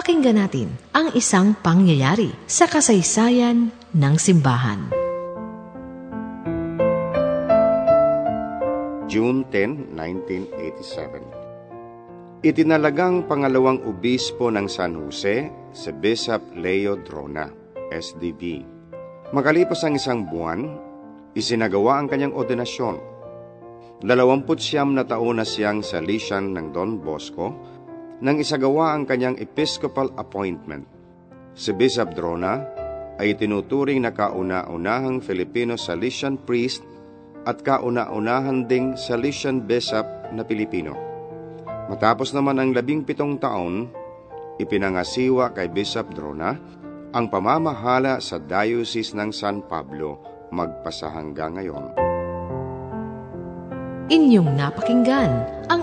Pakinggan natin ang isang pangyayari sa kasaysayan ng simbahan. June 10, 1987 Itinalagang pangalawang obispo ng San Jose si Bishop Leo Drona, SDB. Makalipas ang isang buwan, isinagawa ang kanyang ordinasyon. Dalawamput siyam na taon na siyang Salesian ng Don Bosco nang isagawa ang kanyang episcopal appointment. Si Bishop Drona ay tinuturing na kauna-unahang Filipino Salesian priest at kauna-unahan ding Salesian Bishop na Pilipino. Matapos naman ang labing pitong taon, ipinangasiwa kay Bishop Drona ang pamamahala sa Diocese ng San Pablo magpasa hanggang ngayon. Inyong napakinggan